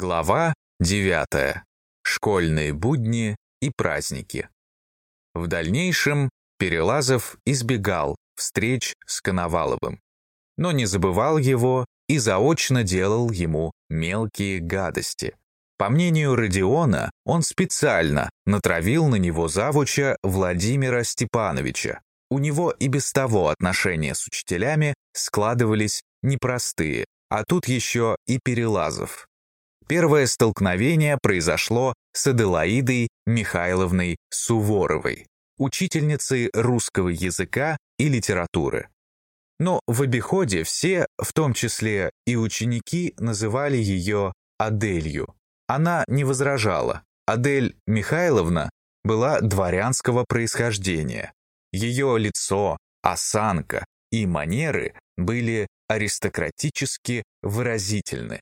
Глава 9. Школьные будни и праздники. В дальнейшем Перелазов избегал встреч с Коноваловым, но не забывал его и заочно делал ему мелкие гадости. По мнению Родиона, он специально натравил на него завуча Владимира Степановича. У него и без того отношения с учителями складывались непростые, а тут еще и Перелазов. Первое столкновение произошло с Аделаидой Михайловной Суворовой, учительницей русского языка и литературы. Но в обиходе все, в том числе и ученики, называли ее Аделью. Она не возражала. Адель Михайловна была дворянского происхождения. Ее лицо, осанка и манеры были аристократически выразительны.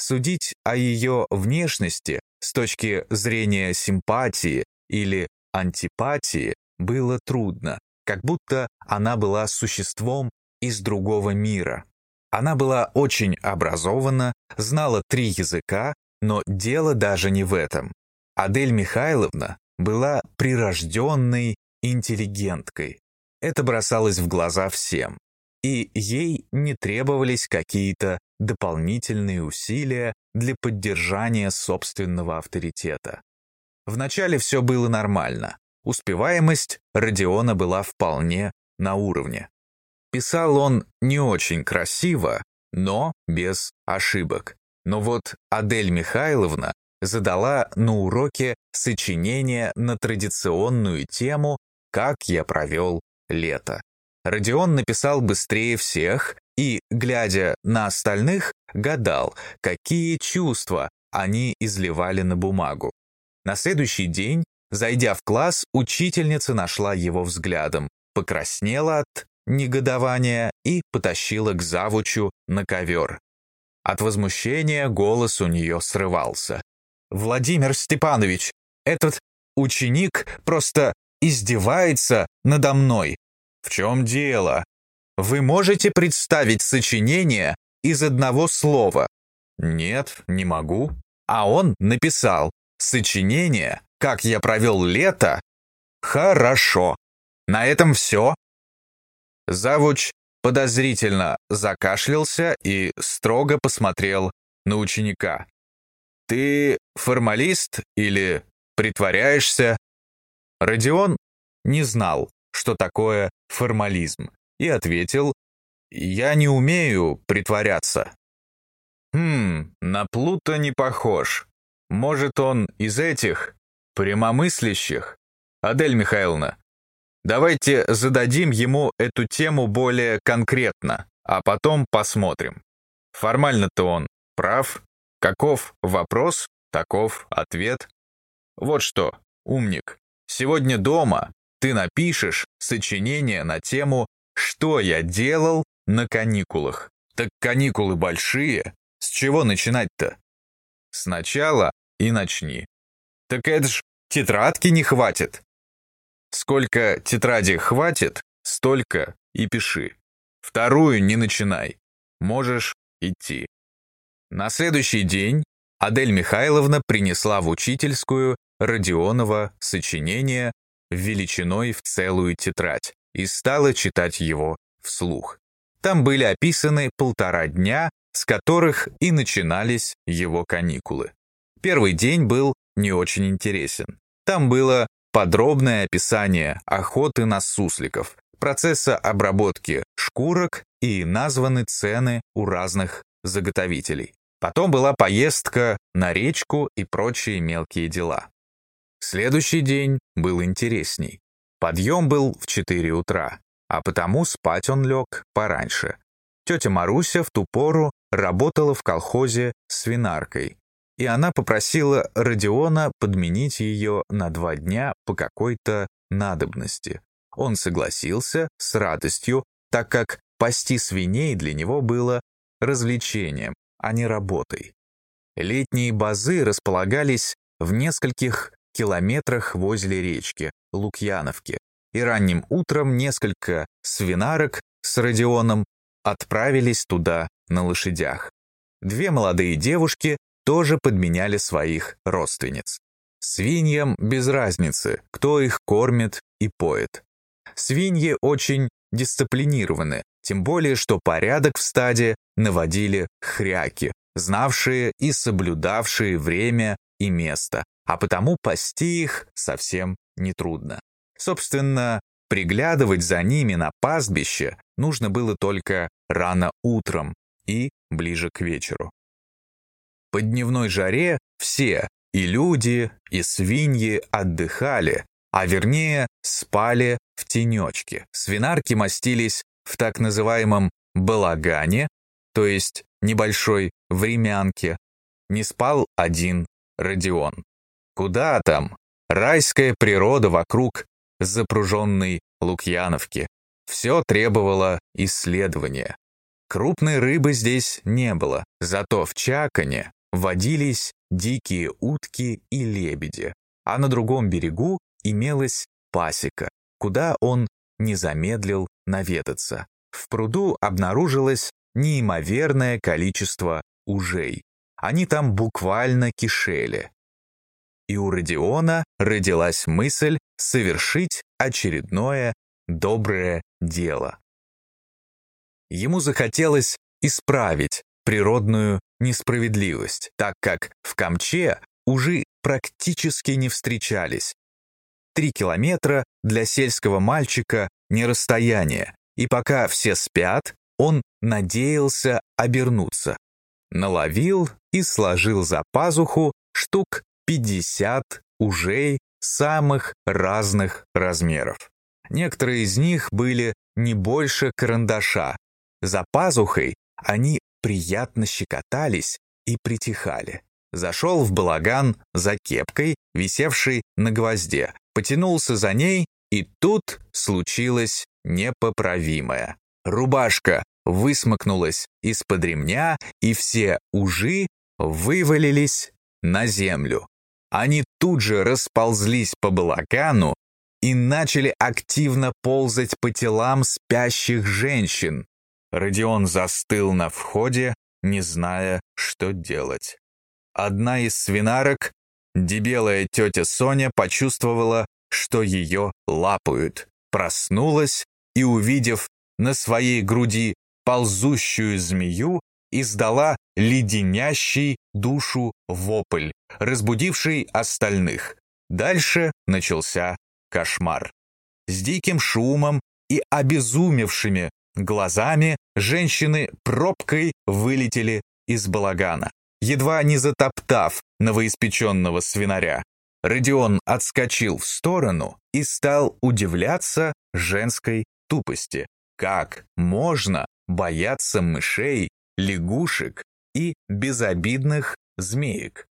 Судить о ее внешности с точки зрения симпатии или антипатии было трудно, как будто она была существом из другого мира. Она была очень образована, знала три языка, но дело даже не в этом. Адель Михайловна была прирожденной интеллигенткой. Это бросалось в глаза всем. И ей не требовались какие-то дополнительные усилия для поддержания собственного авторитета. Вначале все было нормально. Успеваемость Родиона была вполне на уровне. Писал он не очень красиво, но без ошибок. Но вот Адель Михайловна задала на уроке сочинение на традиционную тему «Как я провел лето». Родион написал быстрее всех и, глядя на остальных, гадал, какие чувства они изливали на бумагу. На следующий день, зайдя в класс, учительница нашла его взглядом, покраснела от негодования и потащила к завучу на ковер. От возмущения голос у нее срывался. «Владимир Степанович, этот ученик просто издевается надо мной. В чем дело? Вы можете представить сочинение из одного слова? Нет, не могу. А он написал сочинение «Как я провел лето?» Хорошо. На этом все. Завуч подозрительно закашлялся и строго посмотрел на ученика. «Ты формалист или притворяешься?» Родион не знал, что такое формализм и ответил «Я не умею притворяться». «Хм, на Плута не похож. Может, он из этих, прямомыслящих? Адель Михайловна, давайте зададим ему эту тему более конкретно, а потом посмотрим. Формально-то он прав. Каков вопрос, таков ответ. Вот что, умник, сегодня дома ты напишешь сочинение на тему что я делал на каникулах? Так каникулы большие. С чего начинать-то? Сначала и начни. Так это ж тетрадки не хватит. Сколько тетрадей хватит, столько и пиши. Вторую не начинай. Можешь идти. На следующий день Адель Михайловна принесла в учительскую Родионова сочинение величиной в целую тетрадь и стала читать его вслух. Там были описаны полтора дня, с которых и начинались его каникулы. Первый день был не очень интересен. Там было подробное описание охоты на сусликов, процесса обработки шкурок и названы цены у разных заготовителей. Потом была поездка на речку и прочие мелкие дела. Следующий день был интересней. Подъем был в 4 утра, а потому спать он лег пораньше. Тетя Маруся в ту пору работала в колхозе свинаркой, и она попросила Родиона подменить ее на два дня по какой-то надобности. Он согласился с радостью, так как пасти свиней для него было развлечением, а не работой. Летние базы располагались в нескольких километрах возле речки Лукьяновки, и ранним утром несколько свинарок с Родионом отправились туда на лошадях. Две молодые девушки тоже подменяли своих родственниц. Свиньям без разницы, кто их кормит и поет. Свиньи очень дисциплинированы, тем более, что порядок в стаде наводили хряки, знавшие и соблюдавшие время и место, а потому пасти их совсем нетрудно. Собственно, приглядывать за ними на пастбище нужно было только рано утром и ближе к вечеру. По дневной жаре все, и люди, и свиньи отдыхали, а вернее спали в тенечке. Свинарки мастились в так называемом балагане, то есть небольшой времянке. Не спал один Родион. Куда там? Райская природа вокруг запруженной Лукьяновки. Все требовало исследования. Крупной рыбы здесь не было, зато в Чакане водились дикие утки и лебеди, а на другом берегу имелась пасека, куда он не замедлил наведаться. В пруду обнаружилось неимоверное количество ужей. Они там буквально кишели. И у Родиона родилась мысль совершить очередное доброе дело. Ему захотелось исправить природную несправедливость, так как в Камче ужи практически не встречались. Три километра для сельского мальчика не расстояние, и пока все спят, он надеялся обернуться. Наловил и сложил за пазуху штук 50 ужей самых разных размеров. Некоторые из них были не больше карандаша. За пазухой они приятно щекотались и притихали. Зашел в балаган за кепкой, висевшей на гвозде, потянулся за ней, и тут случилось непоправимое. Рубашка высмокнулась из-под ремня, и все ужи вывалились на землю. Они тут же расползлись по балагану и начали активно ползать по телам спящих женщин. Родион застыл на входе, не зная, что делать. Одна из свинарок, дебелая тетя Соня, почувствовала, что ее лапают, проснулась и, увидев на своей груди ползущую змею, издала леденящий душу вопль, разбудивший остальных. Дальше начался кошмар. С диким шумом и обезумевшими глазами женщины пробкой вылетели из балагана, едва не затоптав новоиспеченного свинаря. Родион отскочил в сторону и стал удивляться женской тупости. Как можно бояться мышей, лягушек и безобидных змеек?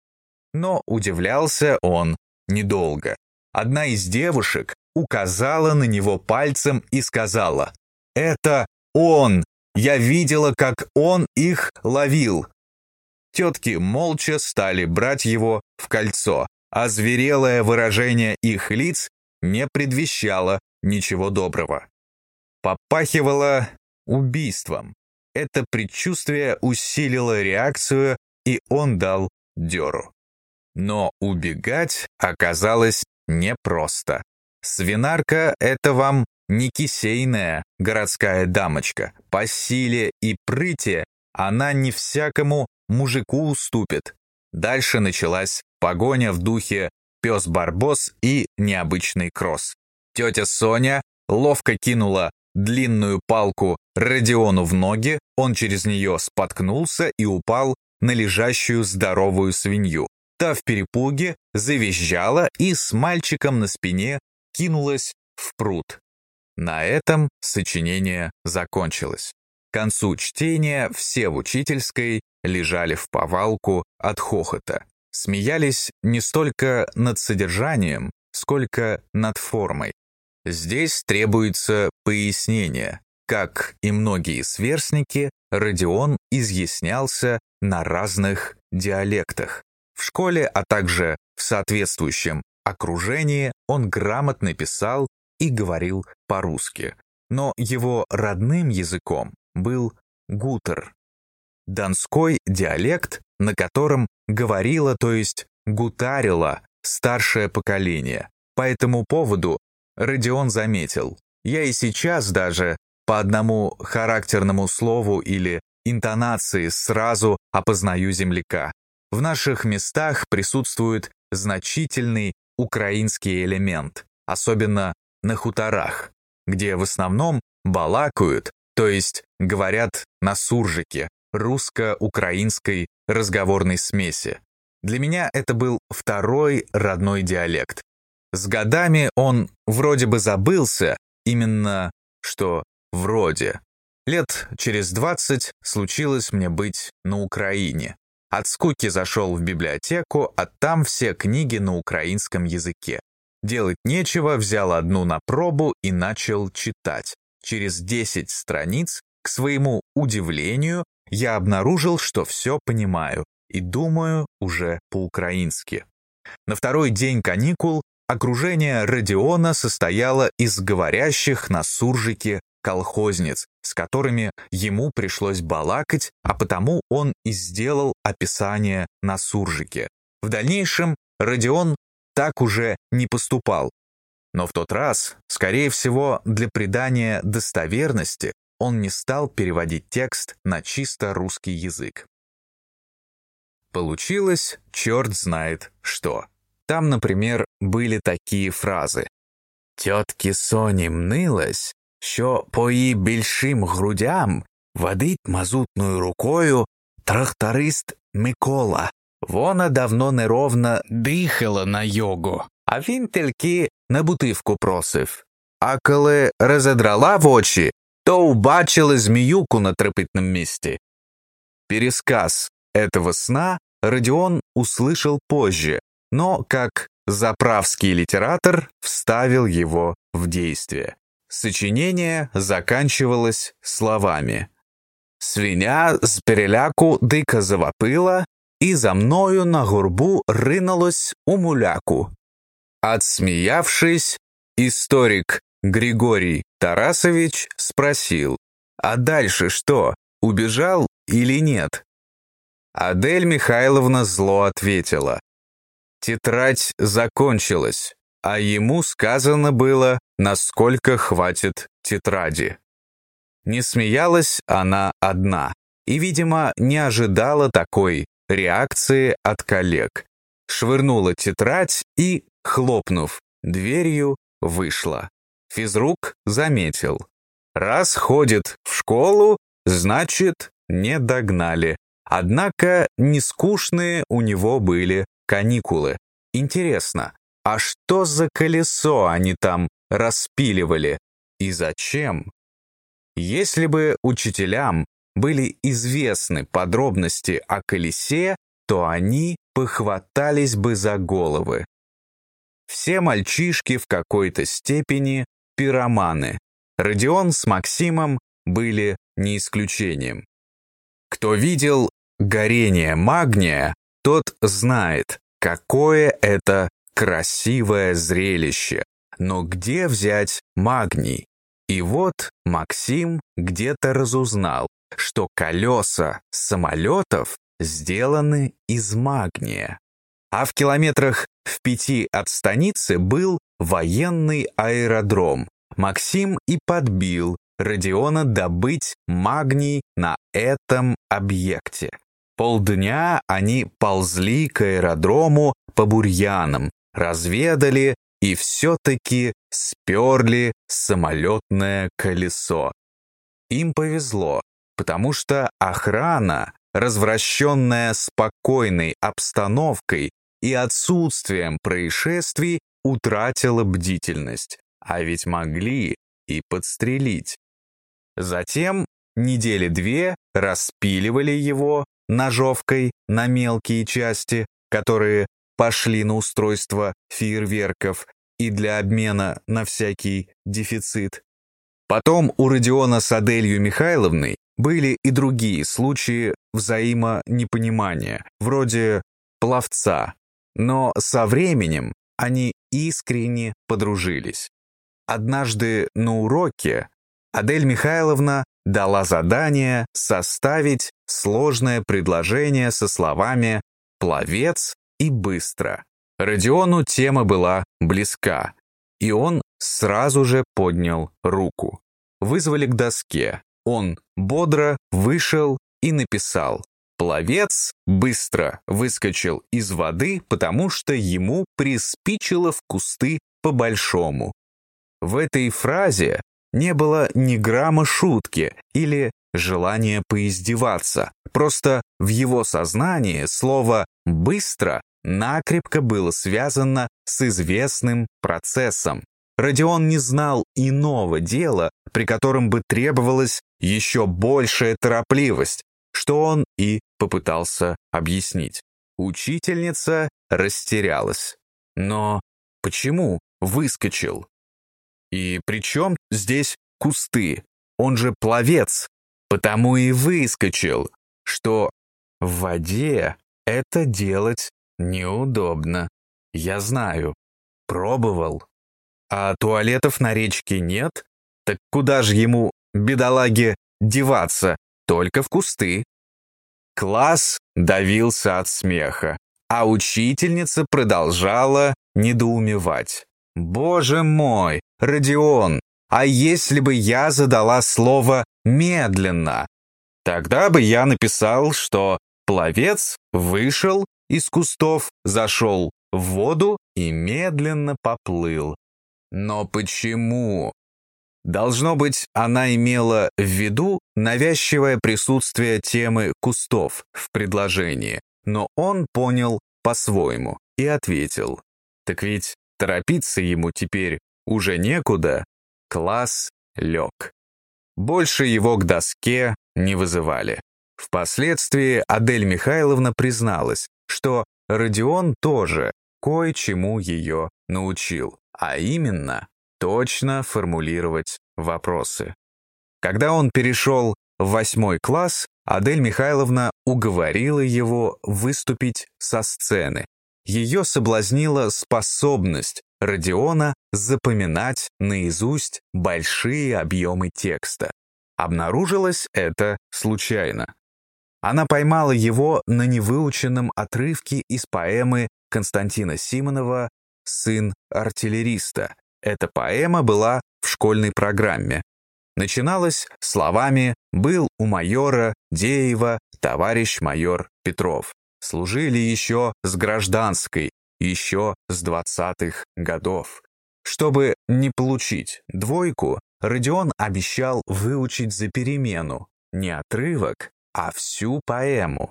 Но удивлялся он недолго. Одна из девушек указала на него пальцем и сказала, «Это он! Я видела, как он их ловил!» Тетки молча стали брать его в кольцо, а зверелое выражение их лиц не предвещало ничего доброго. Попахивало убийством. Это предчувствие усилило реакцию, и он дал дёру. Но убегать оказалось непросто. Свинарка — это вам не кисейная городская дамочка. По силе и прыти она не всякому мужику уступит. Дальше началась погоня в духе пес-барбос и необычный кросс. Тетя Соня ловко кинула длинную палку Родиону в ноги, он через нее споткнулся и упал на лежащую здоровую свинью. Та в перепуге завизжала и с мальчиком на спине кинулась в пруд. На этом сочинение закончилось. К концу чтения все в учительской лежали в повалку от хохота. Смеялись не столько над содержанием, сколько над формой. Здесь требуется пояснение. Как и многие сверстники, Родион изъяснялся на разных диалектах. В школе, а также в соответствующем окружении он грамотно писал и говорил по-русски. Но его родным языком был гутер. донской диалект, на котором говорило, то есть гутарило старшее поколение. По этому поводу Родион заметил, я и сейчас даже по одному характерному слову или интонации сразу опознаю земляка. В наших местах присутствует значительный украинский элемент, особенно на хуторах, где в основном балакают, то есть говорят на суржике, русско-украинской разговорной смеси. Для меня это был второй родной диалект. С годами он вроде бы забылся, именно что вроде. Лет через двадцать случилось мне быть на Украине. От скуки зашел в библиотеку, а там все книги на украинском языке. Делать нечего, взял одну на пробу и начал читать. Через 10 страниц, к своему удивлению, я обнаружил, что все понимаю и думаю уже по-украински. На второй день каникул окружение Родиона состояло из говорящих на суржике колхозниц, с которыми ему пришлось балакать, а потому он и сделал описание на суржике. В дальнейшем Родион так уже не поступал. Но в тот раз, скорее всего, для придания достоверности, он не стал переводить текст на чисто русский язык. Получилось черт знает что. Там, например, были такие фразы. «Тетки Соні мнилась, що по її більшим грудям водить мазутною рукою тракторист Микола. Вона давно неровно дихала на йогу, а він тільки на бутивку просив. А коли розодрала в очі, то убачили змеюку на трепетном месте. Пересказ этого сна Родион услышал позже, но как заправский литератор вставил его в действие. Сочинение заканчивалось словами «Свиня з переляку дико завопила, и за мною на горбу рынулась у муляку». Отсмеявшись, историк Григорий Тарасович спросил, «А дальше что, убежал или нет?» Адель Михайловна зло ответила, «Тетрадь закончилась, а ему сказано было, насколько хватит тетради. Не смеялась она одна и, видимо, не ожидала такой реакции от коллег. Швырнула тетрадь и, хлопнув дверью, вышла. Физрук заметил. Раз ходит в школу, значит, не догнали. Однако нескучные у него были каникулы. Интересно, а что за колесо они там распиливали? И зачем? Если бы учителям были известны подробности о колесе, то они похватались бы за головы. Все мальчишки в какой-то степени пироманы. Родион с Максимом были не исключением. Кто видел горение магния, тот знает, какое это Красивое зрелище. Но где взять магний? И вот Максим где-то разузнал, что колеса самолетов сделаны из магния. А в километрах в пяти от станицы был военный аэродром. Максим и подбил Родиона добыть магний на этом объекте. Полдня они ползли к аэродрому по бурьянам, разведали и все-таки сперли самолетное колесо. Им повезло, потому что охрана, развращенная спокойной обстановкой и отсутствием происшествий, утратила бдительность, а ведь могли и подстрелить. Затем недели две распиливали его ножовкой на мелкие части, которые пошли на устройство фейерверков и для обмена на всякий дефицит. Потом у Родиона с Аделью Михайловной были и другие случаи взаимонепонимания, вроде пловца, но со временем они искренне подружились. Однажды на уроке Адель Михайловна дала задание составить сложное предложение со словами «пловец» и «быстро». Родиону тема была близка, и он сразу же поднял руку. Вызвали к доске. Он бодро вышел и написал Пловец быстро выскочил из воды, потому что ему приспичило в кусты по-большому. В этой фразе не было ни грамма шутки или желания поиздеваться. Просто в его сознании слово «быстро» накрепко было связано с известным процессом. Родион не знал иного дела, при котором бы требовалась еще большая торопливость, что он и попытался объяснить. Учительница растерялась. Но почему выскочил? И при чем здесь кусты? Он же пловец, потому и выскочил, что в воде это делать неудобно. Я знаю, пробовал. А туалетов на речке нет? Так куда же ему, бедолаге, деваться? Только в кусты. Класс давился от смеха, а учительница продолжала недоумевать. «Боже мой, Родион, а если бы я задала слово «медленно»? Тогда бы я написал, что пловец вышел из кустов, зашел в воду и медленно поплыл. Но почему? Должно быть, она имела в виду навязчивое присутствие темы кустов в предложении, но он понял по-своему и ответил. Так ведь торопиться ему теперь уже некуда. Класс лег. Больше его к доске не вызывали. Впоследствии Адель Михайловна призналась, что Родион тоже кое-чему ее научил, а именно точно формулировать вопросы. Когда он перешел в восьмой класс, Адель Михайловна уговорила его выступить со сцены. Ее соблазнила способность Родиона запоминать наизусть большие объемы текста. Обнаружилось это случайно. Она поймала его на невыученном отрывке из поэмы Константина Симонова «Сын артиллериста», эта поэма была в школьной программе. Начиналась словами «Был у майора Деева товарищ майор Петров». Служили еще с гражданской, еще с двадцатых годов. Чтобы не получить двойку, Родион обещал выучить за перемену не отрывок, а всю поэму.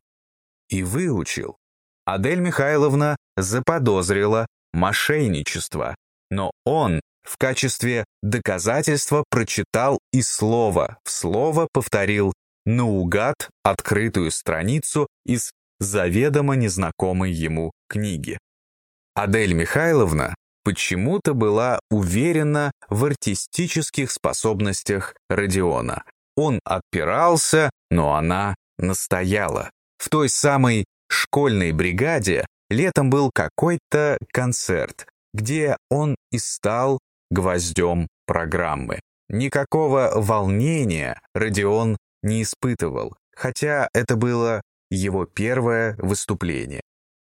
И выучил. Адель Михайловна заподозрила мошенничество но он в качестве доказательства прочитал и слово в слово повторил наугад открытую страницу из заведомо незнакомой ему книги. Адель Михайловна почему-то была уверена в артистических способностях Родиона. Он отпирался, но она настояла. В той самой школьной бригаде летом был какой-то концерт, где он и стал гвоздем программы. Никакого волнения Родион не испытывал, хотя это было его первое выступление.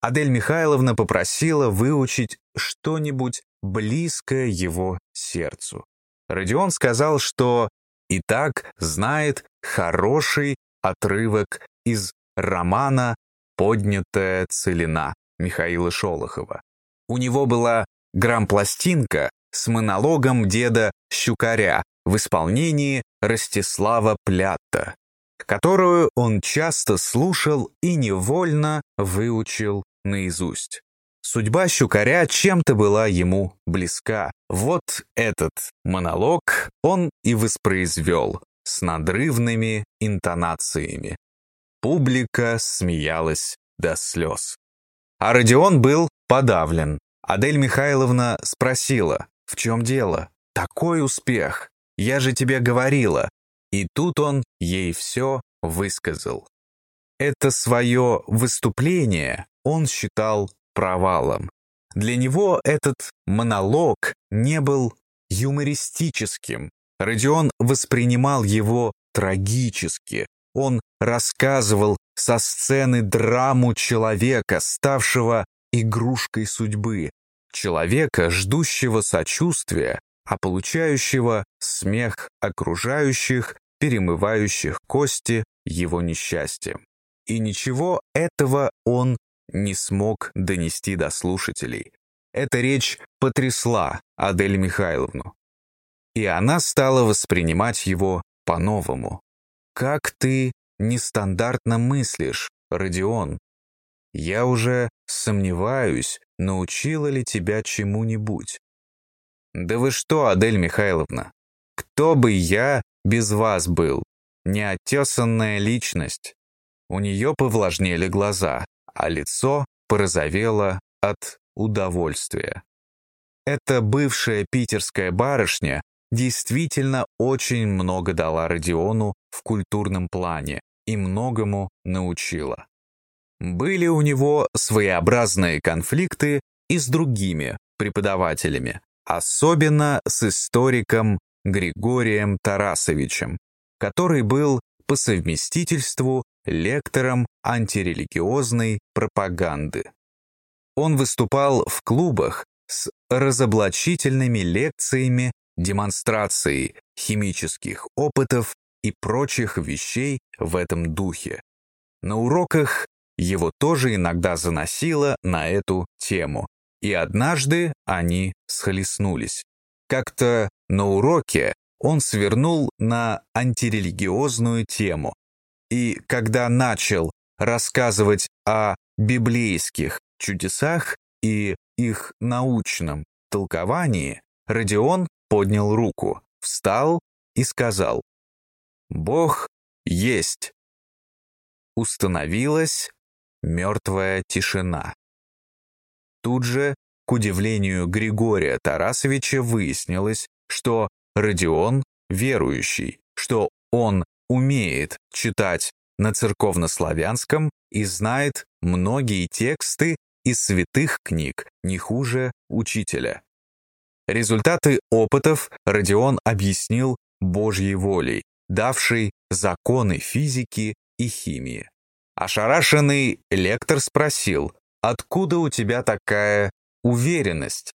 Адель Михайловна попросила выучить что-нибудь близкое его сердцу. Родион сказал, что и так знает хороший отрывок из романа «Поднятая целина» Михаила Шолохова. У него была грампластинка с монологом деда Щукаря в исполнении Ростислава Плятта, которую он часто слушал и невольно выучил наизусть. Судьба Щукаря чем-то была ему близка. Вот этот монолог он и воспроизвел с надрывными интонациями. Публика смеялась до слез. А Родион был подавлен. Адель Михайловна спросила, в чем дело? Такой успех! Я же тебе говорила. И тут он ей все высказал. Это свое выступление он считал провалом. Для него этот монолог не был юмористическим. Родион воспринимал его трагически. Он рассказывал со сцены драму человека, ставшего игрушкой судьбы, человека, ждущего сочувствия, а получающего смех окружающих, перемывающих кости его несчастьем. И ничего этого он не смог донести до слушателей. Эта речь потрясла Адель Михайловну. И она стала воспринимать его по-новому. «Как ты нестандартно мыслишь, Родион? Я уже сомневаюсь, научила ли тебя чему-нибудь». «Да вы что, Адель Михайловна? Кто бы я без вас был? Неотесанная личность». У нее повлажнели глаза, а лицо порозовело от удовольствия. Эта бывшая питерская барышня действительно очень много дала Родиону в культурном плане и многому научила. Были у него своеобразные конфликты и с другими преподавателями, особенно с историком Григорием Тарасовичем, который был по совместительству лектором антирелигиозной пропаганды. Он выступал в клубах с разоблачительными лекциями, демонстрацией химических опытов и прочих вещей в этом духе. На уроках его тоже иногда заносило на эту тему, и однажды они схлестнулись. Как-то на уроке он свернул на антирелигиозную тему, и когда начал рассказывать о библейских чудесах и их научном толковании, Родион поднял руку, встал и сказал «Бог есть». Установилась мертвая тишина. Тут же, к удивлению Григория Тарасовича, выяснилось, что Родион верующий, что он умеет читать на церковнославянском и знает многие тексты из святых книг, не хуже учителя. Результаты опытов Родион объяснил Божьей волей, давшей законы физики и химии. Ошарашенный лектор спросил, откуда у тебя такая уверенность?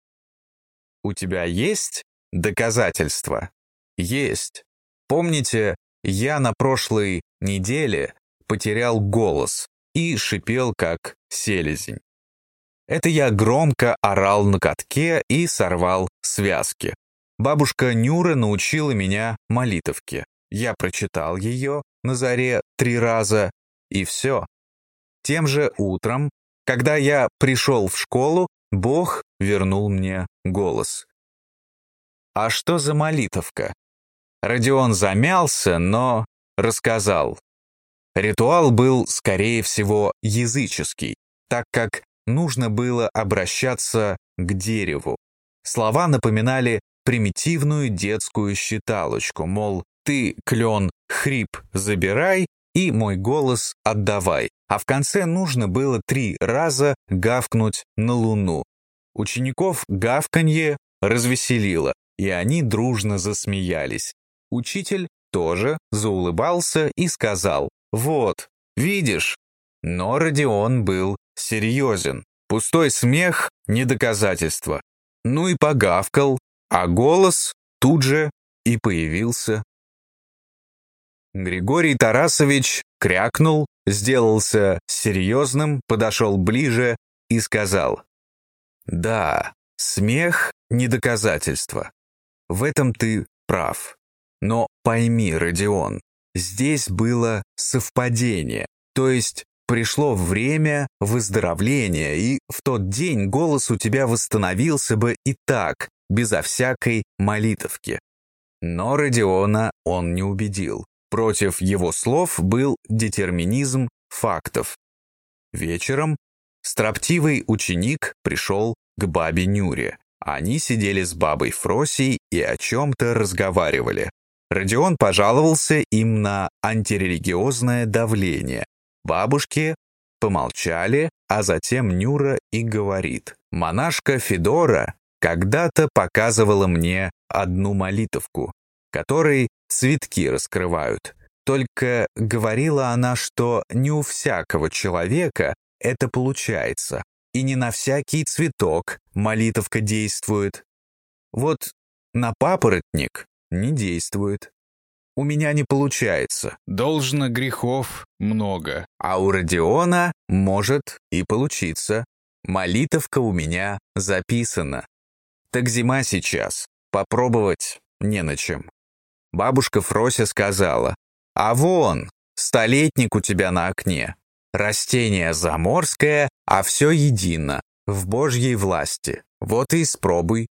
У тебя есть доказательства? Есть. Помните, я на прошлой неделе потерял голос и шипел, как селезень. Это я громко орал на катке и сорвал связки. Бабушка Нюра научила меня молитовке. Я прочитал ее на заре три раза, и все. Тем же утром, когда я пришел в школу, Бог вернул мне голос. А что за молитовка? Родион замялся, но рассказал. Ритуал был, скорее всего, языческий, так как нужно было обращаться к дереву. Слова напоминали примитивную детскую считалочку, мол, ты, клен, хрип забирай и мой голос отдавай. А в конце нужно было три раза гавкнуть на луну. Учеников гавканье развеселило, и они дружно засмеялись. Учитель тоже заулыбался и сказал «Вот, видишь». Но Родион был серьезен. Пустой смех — не доказательство. Ну и погавкал, а голос тут же и появился. Григорий Тарасович крякнул, сделался серьезным, подошел ближе и сказал «Да, смех — не доказательство. В этом ты прав. Но пойми, Родион, здесь было совпадение, то есть пришло время выздоровления, и в тот день голос у тебя восстановился бы и так, безо всякой молитовки. Но Родиона он не убедил. Против его слов был детерминизм фактов. Вечером строптивый ученик пришел к бабе Нюре. Они сидели с бабой Фросей и о чем-то разговаривали. Родион пожаловался им на антирелигиозное давление. Бабушки помолчали, а затем Нюра и говорит. «Монашка Федора когда-то показывала мне одну молитовку, которой цветки раскрывают. Только говорила она, что не у всякого человека это получается, и не на всякий цветок молитовка действует. Вот на папоротник не действует. У меня не получается. Должно грехов много. А у Родиона может и получиться. Молитовка у меня записана. Так зима сейчас. Попробовать не на чем. Бабушка Фрося сказала, «А вон, столетник у тебя на окне. Растение заморское, а все едино, в Божьей власти. Вот и испробуй».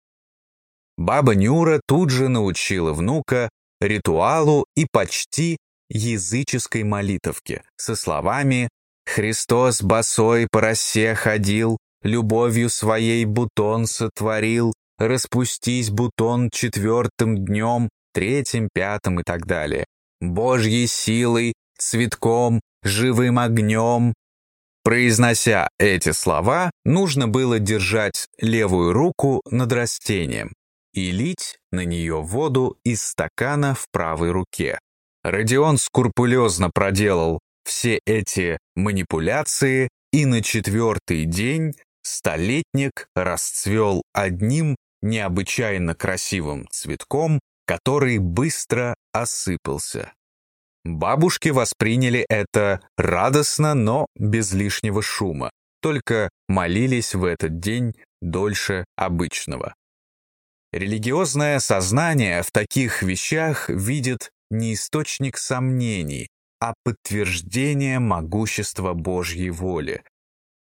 Баба Нюра тут же научила внука ритуалу и почти языческой молитовке со словами «Христос босой по росе ходил, любовью своей бутон сотворил, распустись бутон четвертым днем, третьим, пятым и так далее. Божьей силой, цветком, живым огнем». Произнося эти слова, нужно было держать левую руку над растением, и лить на нее воду из стакана в правой руке. Родион скрупулезно проделал все эти манипуляции, и на четвертый день столетник расцвел одним необычайно красивым цветком, который быстро осыпался. Бабушки восприняли это радостно, но без лишнего шума, только молились в этот день дольше обычного. Религиозное сознание в таких вещах видит не источник сомнений, а подтверждение могущества Божьей воли.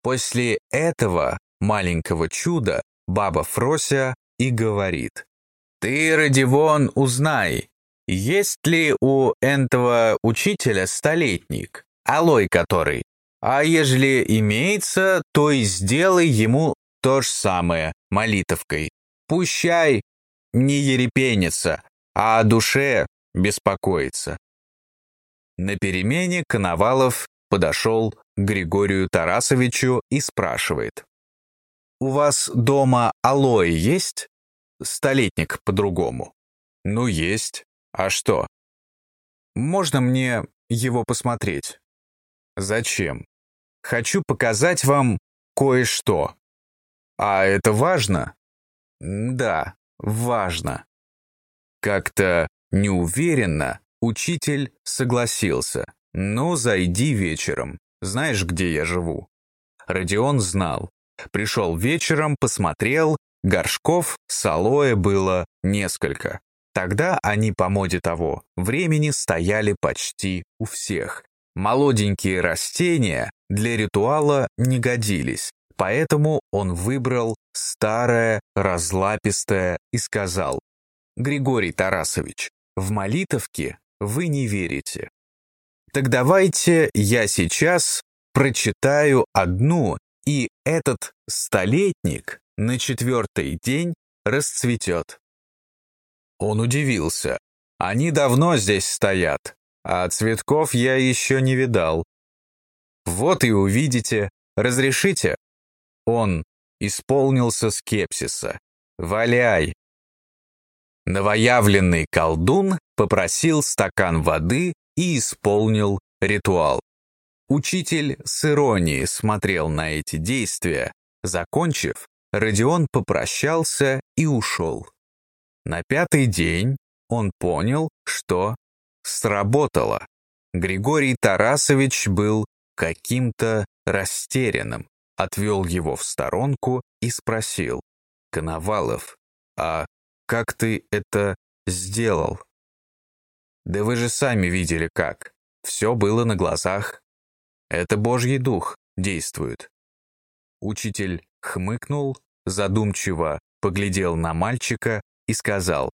После этого маленького чуда баба Фрося и говорит. «Ты, Родивон, узнай, есть ли у этого учителя столетник, алой который? А ежели имеется, то и сделай ему то же самое молитовкой. Пущай не ерепенится, а о душе беспокоится. На перемене Коновалов подошел к Григорию Тарасовичу и спрашивает. «У вас дома алоэ есть? Столетник по-другому?» «Ну, есть. А что?» «Можно мне его посмотреть?» «Зачем?» «Хочу показать вам кое-что». «А это важно?» Да, важно. Как-то неуверенно учитель согласился. Ну, зайди вечером. Знаешь, где я живу? Родион знал. Пришел вечером, посмотрел, горшков с алоэ было несколько. Тогда они по моде того времени стояли почти у всех. Молоденькие растения для ритуала не годились, Поэтому он выбрал старое, разлапистое и сказал, «Григорий Тарасович, в молитовке вы не верите. Так давайте я сейчас прочитаю одну, и этот столетник на четвертый день расцветет». Он удивился. Они давно здесь стоят, а цветков я еще не видал. Вот и увидите. Разрешите? Он исполнился скепсиса. «Валяй!» Новоявленный колдун попросил стакан воды и исполнил ритуал. Учитель с иронией смотрел на эти действия. Закончив, Родион попрощался и ушел. На пятый день он понял, что сработало. Григорий Тарасович был каким-то растерянным отвел его в сторонку и спросил. «Коновалов, а как ты это сделал?» «Да вы же сами видели как. Все было на глазах. Это Божий дух действует». Учитель хмыкнул, задумчиво поглядел на мальчика и сказал.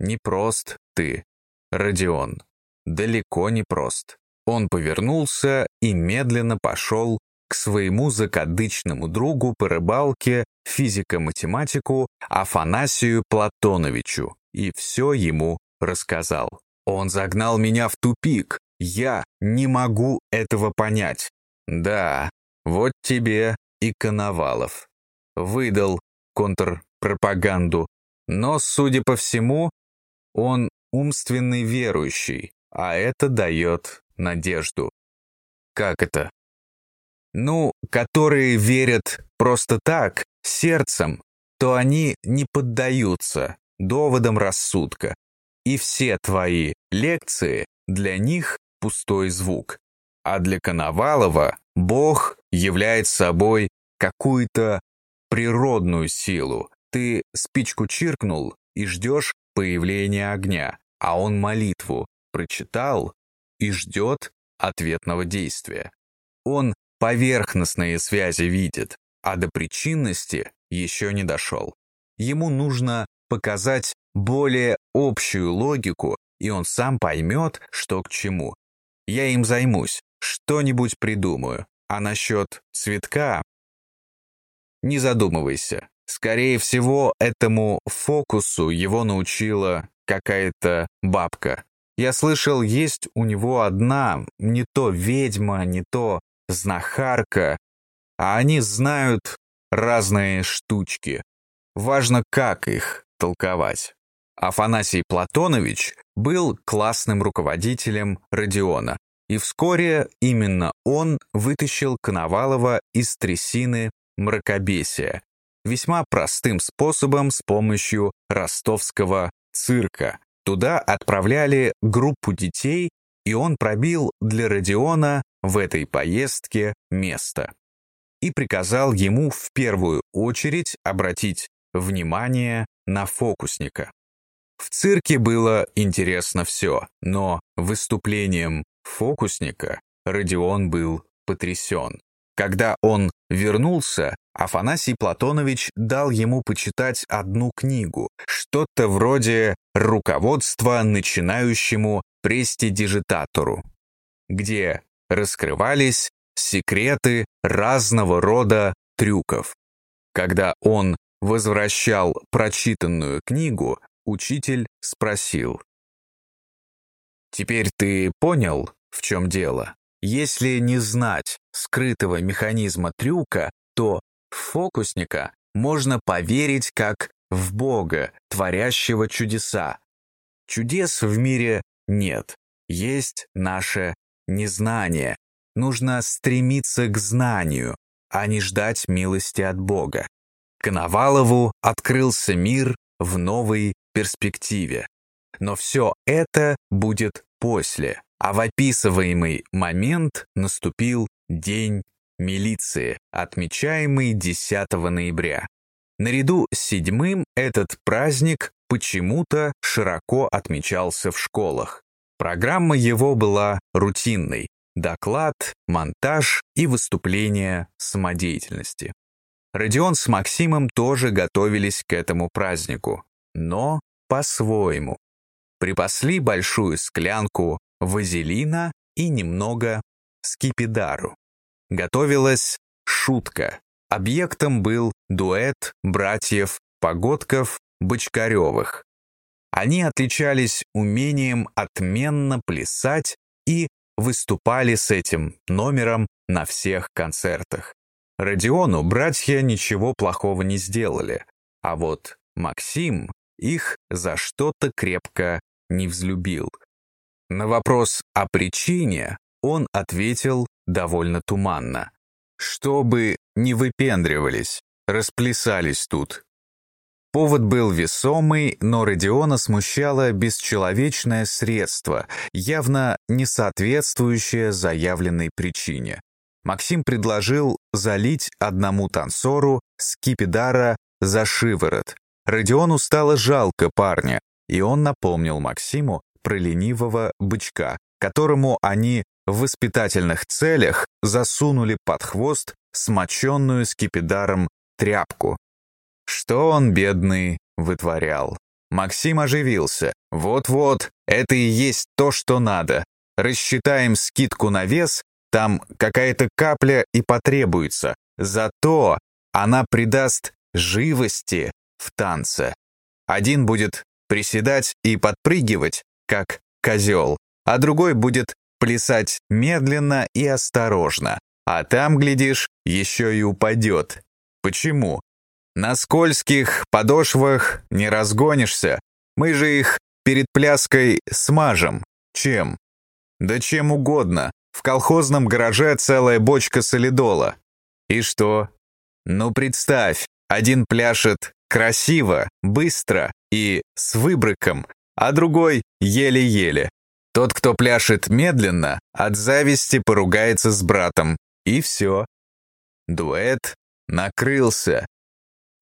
«Не прост ты, Родион. Далеко не прост». Он повернулся и медленно пошел к своему закадычному другу по рыбалке, физико-математику Афанасию Платоновичу и все ему рассказал. Он загнал меня в тупик. Я не могу этого понять. Да, вот тебе и Коновалов. Выдал контрпропаганду. Но, судя по всему, он умственный верующий, а это дает надежду. Как это? Ну, которые верят просто так, сердцем, то они не поддаются доводам рассудка. И все твои лекции для них пустой звук. А для Коновалова Бог является собой какую-то природную силу. Ты спичку чиркнул и ждешь появления огня, а он молитву прочитал и ждет ответного действия. Он поверхностные связи видит, а до причинности еще не дошел. Ему нужно показать более общую логику, и он сам поймет, что к чему. Я им займусь, что-нибудь придумаю. А насчет цветка... Не задумывайся. Скорее всего, этому фокусу его научила какая-то бабка. Я слышал, есть у него одна, не то ведьма, не то знахарка, а они знают разные штучки. Важно, как их толковать. Афанасий Платонович был классным руководителем Родиона, и вскоре именно он вытащил Коновалова из трясины мракобесия весьма простым способом с помощью ростовского цирка. Туда отправляли группу детей, и он пробил для Родиона в этой поездке место. И приказал ему в первую очередь обратить внимание на фокусника. В цирке было интересно все, но выступлением фокусника Родион был потрясен. Когда он вернулся, Афанасий Платонович дал ему почитать одну книгу, что-то вроде «Руководство начинающему престидижитатору», где раскрывались секреты разного рода трюков. Когда он возвращал прочитанную книгу, учитель спросил. «Теперь ты понял, в чем дело? Если не знать скрытого механизма трюка, то в фокусника можно поверить как в Бога, творящего чудеса. Чудес в мире нет, есть наше незнание. Нужно стремиться к знанию, а не ждать милости от Бога. Коновалову открылся мир в новой перспективе. Но все это будет после, а в описываемый момент наступил день милиции, отмечаемый 10 ноября. Наряду с седьмым этот праздник почему-то широко отмечался в школах. Программа его была рутинной – доклад, монтаж и выступление самодеятельности. Родион с Максимом тоже готовились к этому празднику, но по-своему. Припасли большую склянку вазелина и немного скипидару. Готовилась шутка. Объектом был дуэт братьев Погодков-Бочкаревых. Они отличались умением отменно плясать и выступали с этим номером на всех концертах. Родиону братья ничего плохого не сделали, а вот Максим их за что-то крепко не взлюбил. На вопрос о причине он ответил довольно туманно. Чтобы не выпендривались, расплясались тут. Повод был весомый, но Родиона смущало бесчеловечное средство, явно не соответствующее заявленной причине. Максим предложил залить одному танцору скипидара за шиворот. Родиону стало жалко парня, и он напомнил Максиму про ленивого бычка, которому они в воспитательных целях засунули под хвост смоченную скипидаром тряпку. Что он, бедный, вытворял? Максим оживился. Вот-вот, это и есть то, что надо. Рассчитаем скидку на вес, там какая-то капля и потребуется. Зато она придаст живости в танце. Один будет приседать и подпрыгивать, как козел, а другой будет плясать медленно и осторожно, а там, глядишь, еще и упадет. Почему? На скользких подошвах не разгонишься, мы же их перед пляской смажем. Чем? Да чем угодно. В колхозном гараже целая бочка солидола. И что? Ну представь, один пляшет красиво, быстро и с выбрыком, а другой еле-еле. Тот, кто пляшет медленно, от зависти поругается с братом. И все. Дуэт накрылся.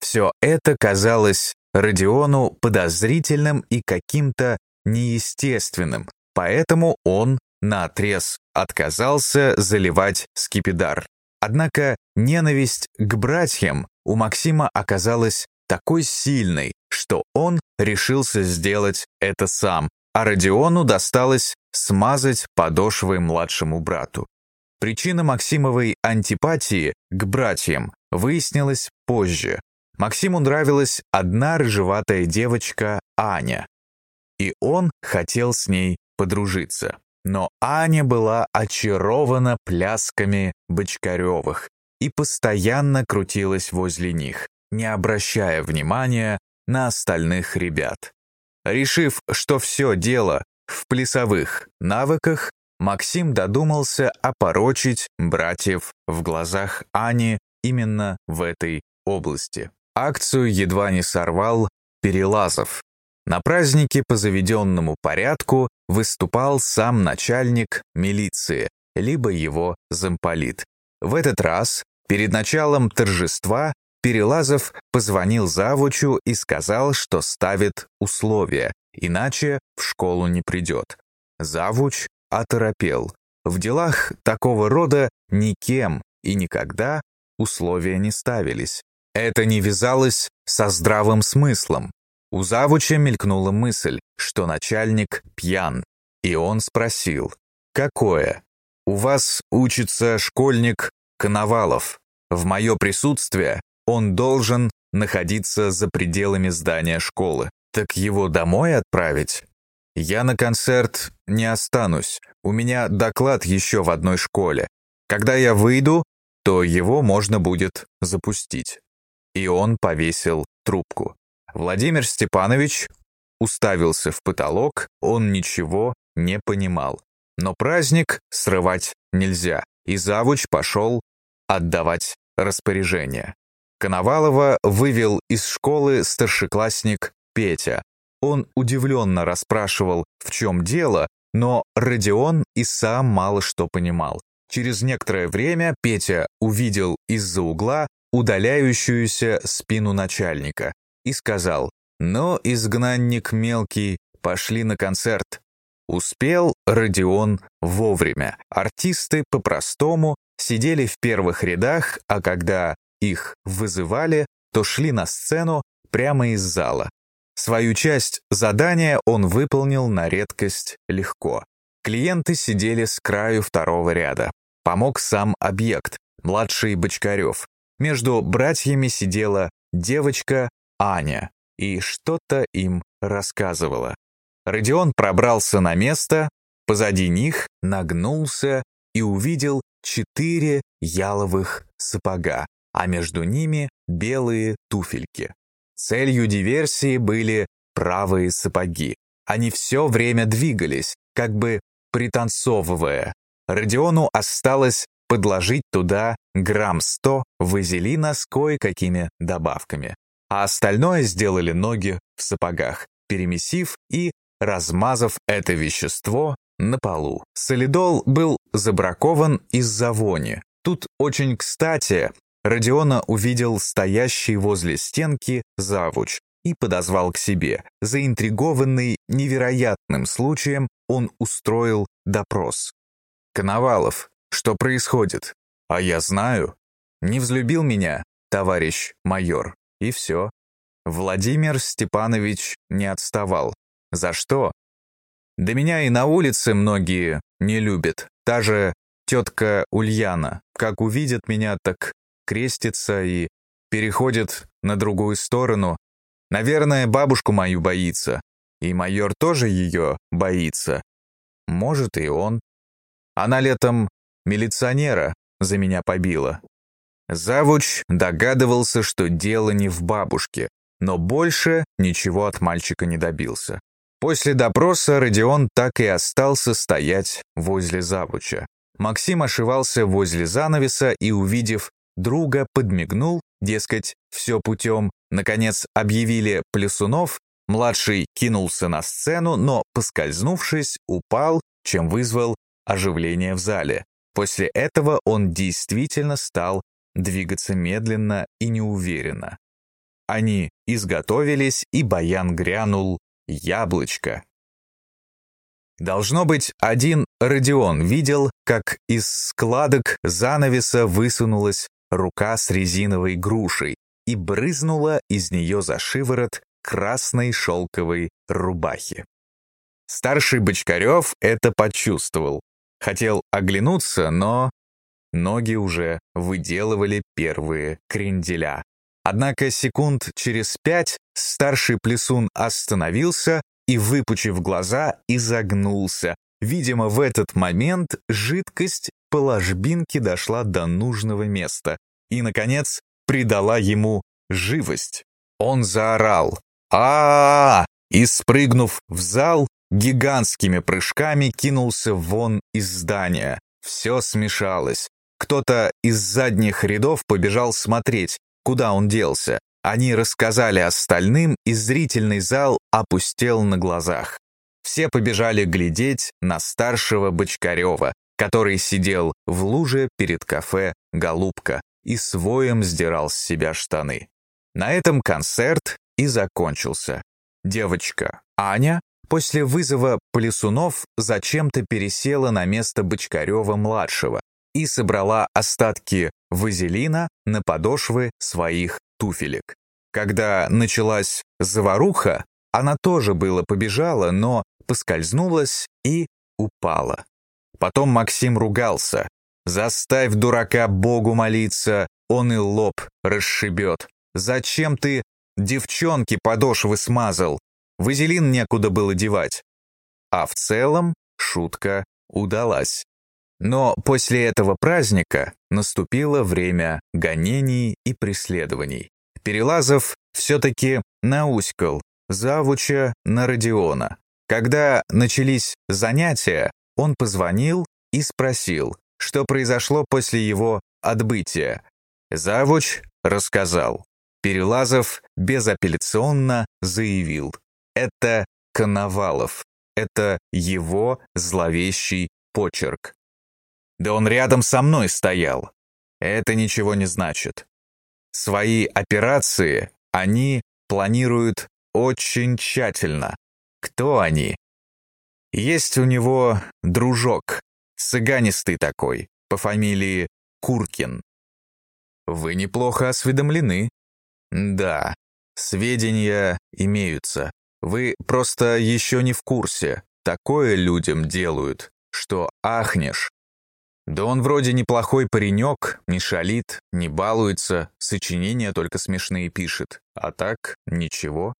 Все это казалось Родиону подозрительным и каким-то неестественным, поэтому он наотрез отказался заливать скипидар. Однако ненависть к братьям у Максима оказалась такой сильной, что он решился сделать это сам, а Родиону досталось смазать подошвы младшему брату. Причина Максимовой антипатии к братьям выяснилась позже. Максиму нравилась одна рыжеватая девочка Аня, и он хотел с ней подружиться. Но Аня была очарована плясками Бочкаревых и постоянно крутилась возле них, не обращая внимания на остальных ребят. Решив, что все дело в плясовых навыках, Максим додумался опорочить братьев в глазах Ани именно в этой области. Акцию едва не сорвал Перелазов. На празднике по заведенному порядку выступал сам начальник милиции, либо его замполит. В этот раз, перед началом торжества, Перелазов позвонил завучу и сказал, что ставит условия, иначе в школу не придет. Завуч оторопел. В делах такого рода никем и никогда условия не ставились. Это не вязалось со здравым смыслом. У завуча мелькнула мысль, что начальник пьян, и он спросил, «Какое? У вас учится школьник Коновалов. В мое присутствие он должен находиться за пределами здания школы. Так его домой отправить? Я на концерт не останусь. У меня доклад еще в одной школе. Когда я выйду, то его можно будет запустить. И он повесил трубку. Владимир Степанович уставился в потолок, он ничего не понимал. Но праздник срывать нельзя, и завуч пошел отдавать распоряжение. Коновалова вывел из школы старшеклассник Петя. Он удивленно расспрашивал, в чем дело, но Родион и сам мало что понимал. Через некоторое время Петя увидел из-за угла удаляющуюся спину начальника и сказал, «Но, изгнанник мелкий, пошли на концерт». Успел Родион вовремя. Артисты по-простому сидели в первых рядах, а когда их вызывали, то шли на сцену прямо из зала. Свою часть задания он выполнил на редкость легко. Клиенты сидели с краю второго ряда. Помог сам объект, младший Бочкарев. Между братьями сидела девочка Аня и что-то им рассказывала. Родион пробрался на место, позади них нагнулся и увидел четыре яловых сапога а между ними белые туфельки. Целью диверсии были правые сапоги. Они все время двигались, как бы пританцовывая. Родиону осталось подложить туда грамм сто вазелина с кое-какими добавками. А остальное сделали ноги в сапогах, перемесив и размазав это вещество на полу. Солидол был забракован из-за вони. Тут очень кстати Родиона увидел стоящий возле стенки завуч и подозвал к себе. Заинтригованный невероятным случаем, он устроил допрос. «Коновалов, что происходит? А я знаю. Не взлюбил меня, товарищ майор, и все». Владимир Степанович не отставал. «За что?» «Да меня и на улице многие не любят. Та же тетка Ульяна. Как увидят меня, так крестится и переходит на другую сторону. Наверное, бабушку мою боится. И майор тоже ее боится. Может, и он. Она летом милиционера за меня побила. Завуч догадывался, что дело не в бабушке, но больше ничего от мальчика не добился. После допроса Родион так и остался стоять возле завуча. Максим ошивался возле занавеса и, увидев друга, подмигнул, дескать, все путем. Наконец объявили Плесунов, младший кинулся на сцену, но, поскользнувшись, упал, чем вызвал оживление в зале. После этого он действительно стал двигаться медленно и неуверенно. Они изготовились, и баян грянул «Яблочко». Должно быть, один Родион видел, как из складок занавеса высунулась рука с резиновой грушей и брызнула из нее за шиворот красной шелковой рубахи. Старший Бочкарев это почувствовал. Хотел оглянуться, но ноги уже выделывали первые кренделя. Однако секунд через пять старший плесун остановился и, выпучив глаза, изогнулся. Видимо, в этот момент жидкость по ложбинке дошла до нужного места и, наконец, придала ему живость. Он заорал а, -а, -а, -а и, спрыгнув в зал, гигантскими прыжками кинулся вон из здания. Все смешалось. Кто-то из задних рядов побежал смотреть, куда он делся. Они рассказали остальным, и зрительный зал опустел на глазах. Все побежали глядеть на старшего Бочкарева, который сидел в луже перед кафе «Голубка» и своем сдирал с себя штаны. На этом концерт и закончился. Девочка Аня после вызова Плесунов зачем-то пересела на место Бочкарева-младшего и собрала остатки вазелина на подошвы своих туфелек. Когда началась заваруха, она тоже было побежала, но поскользнулась и упала. Потом Максим ругался. «Заставь дурака Богу молиться, он и лоб расшибет. Зачем ты девчонке подошвы смазал? Вазелин некуда было девать». А в целом шутка удалась. Но после этого праздника наступило время гонений и преследований. Перелазов все-таки науськал завуча на Родиона. Когда начались занятия, он позвонил и спросил, что произошло после его отбытия. Завуч рассказал. Перелазов безапелляционно заявил. Это Коновалов. Это его зловещий почерк. Да он рядом со мной стоял. Это ничего не значит. Свои операции они планируют очень тщательно. Кто они? Есть у него дружок, цыганистый такой, по фамилии Куркин. Вы неплохо осведомлены. Да, сведения имеются. Вы просто еще не в курсе. Такое людям делают, что ахнешь. Да он вроде неплохой паренек, не шалит, не балуется, сочинения только смешные пишет. А так, ничего.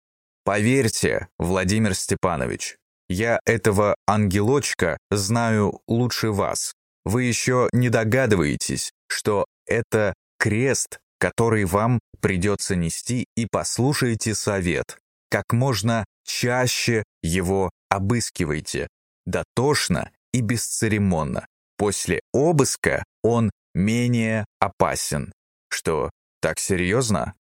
Поверьте, Владимир Степанович, я этого ангелочка знаю лучше вас. Вы еще не догадываетесь, что это крест, который вам придется нести, и послушайте совет. Как можно чаще его обыскивайте, дотошно и бесцеремонно. После обыска он менее опасен. Что, так серьезно?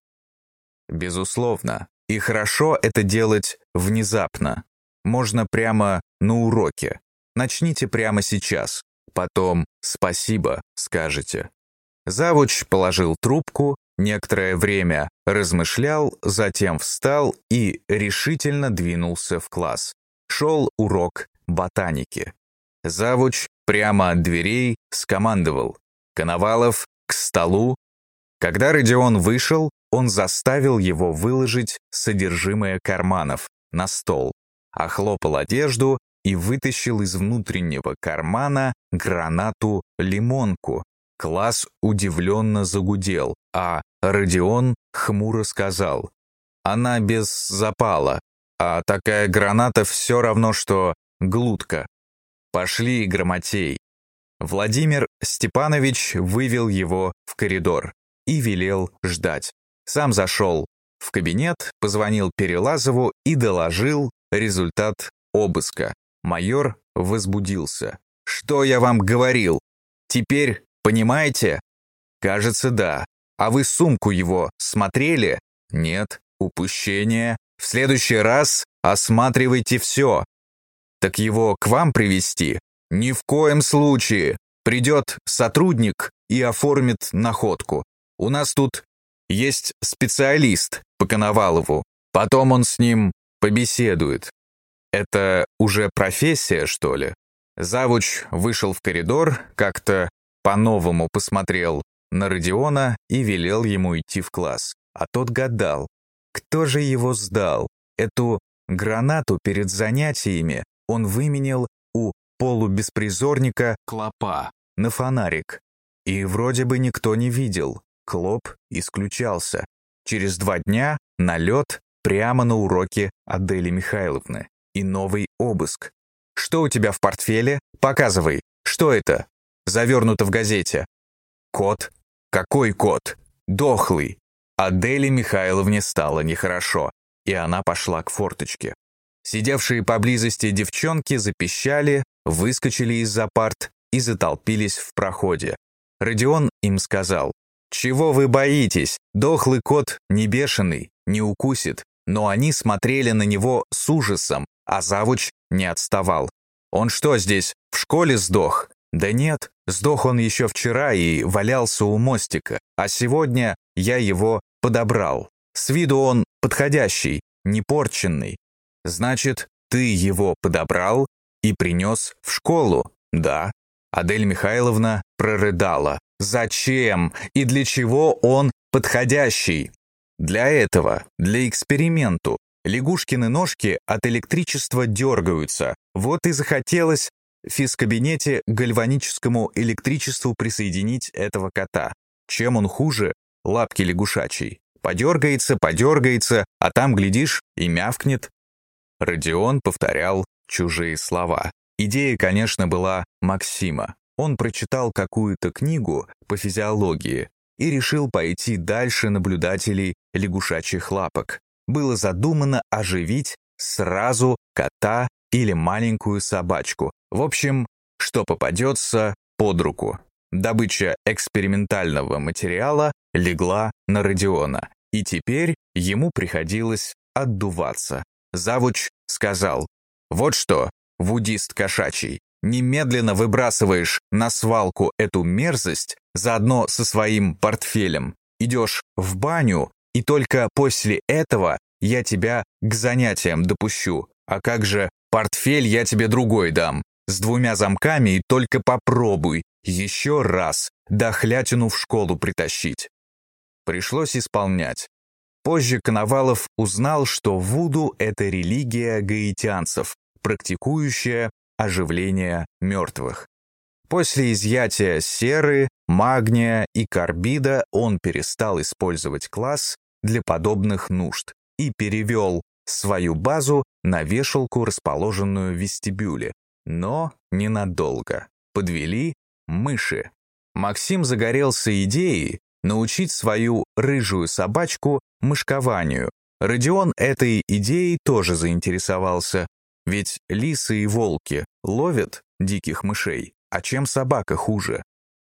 Безусловно. И хорошо это делать внезапно. Можно прямо на уроке. Начните прямо сейчас. Потом «спасибо» скажете. Завуч положил трубку, некоторое время размышлял, затем встал и решительно двинулся в класс. Шел урок ботаники. Завуч прямо от дверей скомандовал «Коновалов, к столу!». Когда Родион вышел, он заставил его выложить содержимое карманов на стол, охлопал одежду и вытащил из внутреннего кармана гранату-лимонку. Класс удивленно загудел, а Родион хмуро сказал «Она без запала, а такая граната все равно, что глутка». Пошли, грамотей. Владимир Степанович вывел его в коридор и велел ждать. Сам зашел в кабинет, позвонил Перелазову и доложил, результат обыска. Майор возбудился. «Что я вам говорил? Теперь понимаете?» «Кажется, да. А вы сумку его смотрели?» «Нет. Упущение. В следующий раз осматривайте все». «Так его к вам привести «Ни в коем случае. Придет сотрудник и оформит находку. У нас тут есть специалист по Коновалову. Потом он с ним побеседует. Это уже профессия, что ли? Завуч вышел в коридор, как-то по-новому посмотрел на Родиона и велел ему идти в класс. А тот гадал, кто же его сдал? Эту гранату перед занятиями он выменял у полубеспризорника Клопа на фонарик. И вроде бы никто не видел. Клоп исключался. Через два дня налет прямо на уроке Адели Михайловны. И новый обыск. «Что у тебя в портфеле? Показывай. Что это?» Завернуто в газете. «Кот? Какой кот? Дохлый!» Аделе Михайловне стало нехорошо, и она пошла к форточке. Сидевшие поблизости девчонки запищали, выскочили из-за парт и затолпились в проходе. Родион им сказал, «Чего вы боитесь? Дохлый кот не бешеный, не укусит». Но они смотрели на него с ужасом, а завуч не отставал. «Он что здесь, в школе сдох?» «Да нет, сдох он еще вчера и валялся у мостика, а сегодня я его подобрал. С виду он подходящий, не порченный. Значит, ты его подобрал и принес в школу, да?» Адель Михайловна прорыдала. Зачем и для чего он подходящий? Для этого, для эксперименту. Лягушкины ножки от электричества дергаются. Вот и захотелось физкабинете гальваническому электричеству присоединить этого кота. Чем он хуже? Лапки лягушачьей. Подергается, подергается, а там, глядишь, и мявкнет. Родион повторял чужие слова. Идея, конечно, была Максима. Он прочитал какую-то книгу по физиологии и решил пойти дальше наблюдателей лягушачьих лапок. Было задумано оживить сразу кота или маленькую собачку. В общем, что попадется под руку. Добыча экспериментального материала легла на Родиона, и теперь ему приходилось отдуваться. Завуч сказал, «Вот что, вудист кошачий, немедленно выбрасываешь на свалку эту мерзость заодно со своим портфелем, идешь в баню, и только после этого я тебя к занятиям допущу. А как же портфель я тебе другой дам, с двумя замками и только попробуй еще раз дохлятину в школу притащить. Пришлось исполнять. Позже Коновалов узнал, что вуду — это религия гаитянцев, практикующая оживление мертвых. После изъятия серы, магния и карбида он перестал использовать класс для подобных нужд и перевел свою базу на вешалку, расположенную в вестибюле. Но ненадолго. Подвели мыши. Максим загорелся идеей научить свою рыжую собачку мышкованию. Родион этой идеей тоже заинтересовался, ведь лисы и волки ловят диких мышей, а чем собака хуже?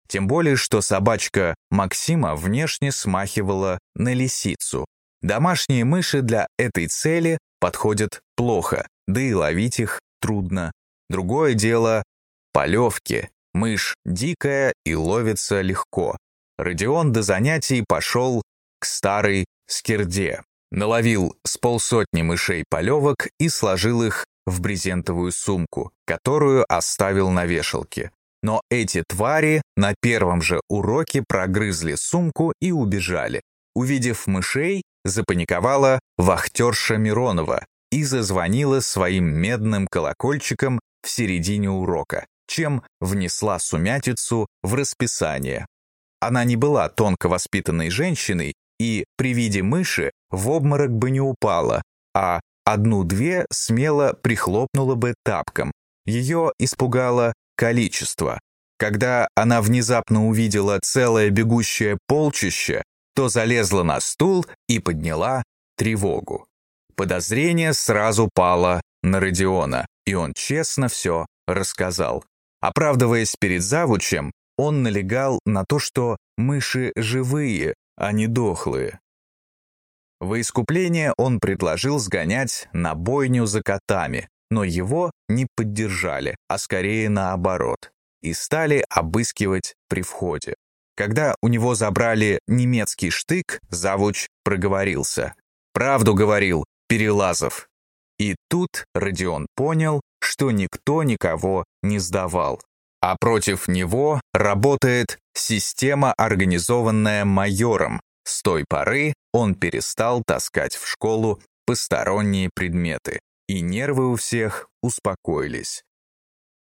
Тем более, что собачка Максима внешне смахивала на лисицу. Домашние мыши для этой цели подходят плохо, да и ловить их трудно. Другое дело — полевки. Мышь дикая и ловится легко. Родион до занятий пошел к старой скирде. Наловил с полсотни мышей полевок и сложил их в брезентовую сумку, которую оставил на вешалке. Но эти твари на первом же уроке прогрызли сумку и убежали. Увидев мышей, запаниковала вахтерша Миронова и зазвонила своим медным колокольчиком в середине урока, чем внесла сумятицу в расписание. Она не была тонко воспитанной женщиной и при виде мыши в обморок бы не упала, а Одну-две смело прихлопнула бы тапком. Ее испугало количество. Когда она внезапно увидела целое бегущее полчище, то залезла на стул и подняла тревогу. Подозрение сразу пало на Родиона, и он честно все рассказал. Оправдываясь перед завучем, он налегал на то, что мыши живые, а не дохлые. Во искупление он предложил сгонять на бойню за котами, но его не поддержали, а скорее наоборот, и стали обыскивать при входе. Когда у него забрали немецкий штык, завуч проговорился. «Правду говорил, Перелазов». И тут Родион понял, что никто никого не сдавал. А против него работает система, организованная майором. С той поры он перестал таскать в школу посторонние предметы, и нервы у всех успокоились.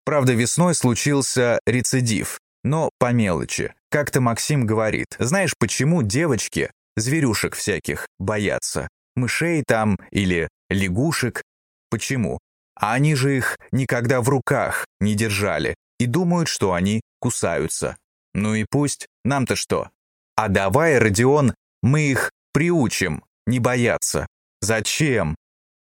Правда, весной случился рецидив, но по мелочи. Как-то Максим говорит, знаешь, почему девочки зверюшек всяких боятся? Мышей там или лягушек? Почему? А они же их никогда в руках не держали и думают, что они кусаются. Ну и пусть, нам-то что? А давай, Родион, мы их приучим не бояться. Зачем?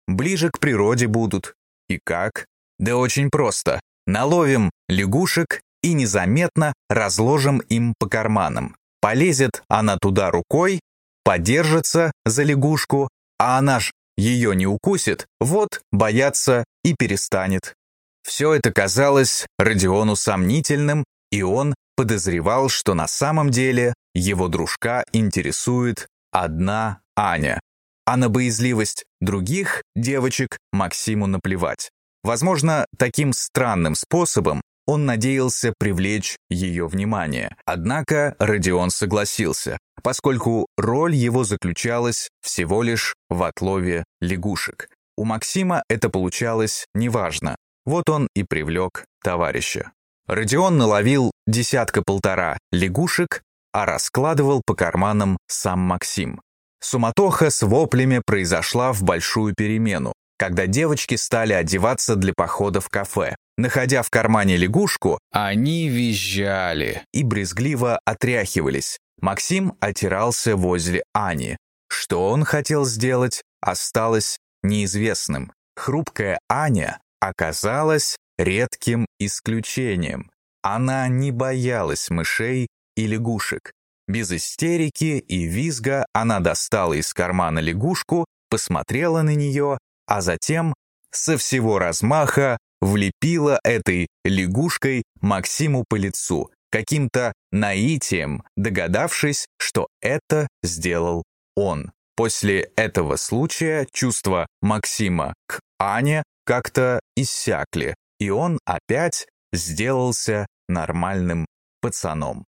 Ближе к природе будут. И как? Да очень просто. Наловим лягушек и незаметно разложим им по карманам. Полезет она туда рукой, подержится за лягушку, а она ж ее не укусит, вот бояться и перестанет. Все это казалось Родиону сомнительным, и он подозревал, что на самом деле его дружка интересует одна Аня. А на боязливость других девочек Максиму наплевать. Возможно, таким странным способом он надеялся привлечь ее внимание. Однако Родион согласился, поскольку роль его заключалась всего лишь в отлове лягушек. У Максима это получалось неважно. Вот он и привлек товарища. Родион наловил десятка-полтора лягушек, а раскладывал по карманам сам Максим. Суматоха с воплями произошла в большую перемену, когда девочки стали одеваться для похода в кафе. Находя в кармане лягушку, они визжали и брезгливо отряхивались. Максим отирался возле Ани. Что он хотел сделать, осталось неизвестным. Хрупкая Аня оказалась редким исключением. Она не боялась мышей и лягушек. Без истерики и визга она достала из кармана лягушку, посмотрела на нее, а затем со всего размаха влепила этой лягушкой Максиму по лицу, каким-то наитием догадавшись, что это сделал он. После этого случая чувства Максима к Ане как-то иссякли, и он опять сделался нормальным пацаном.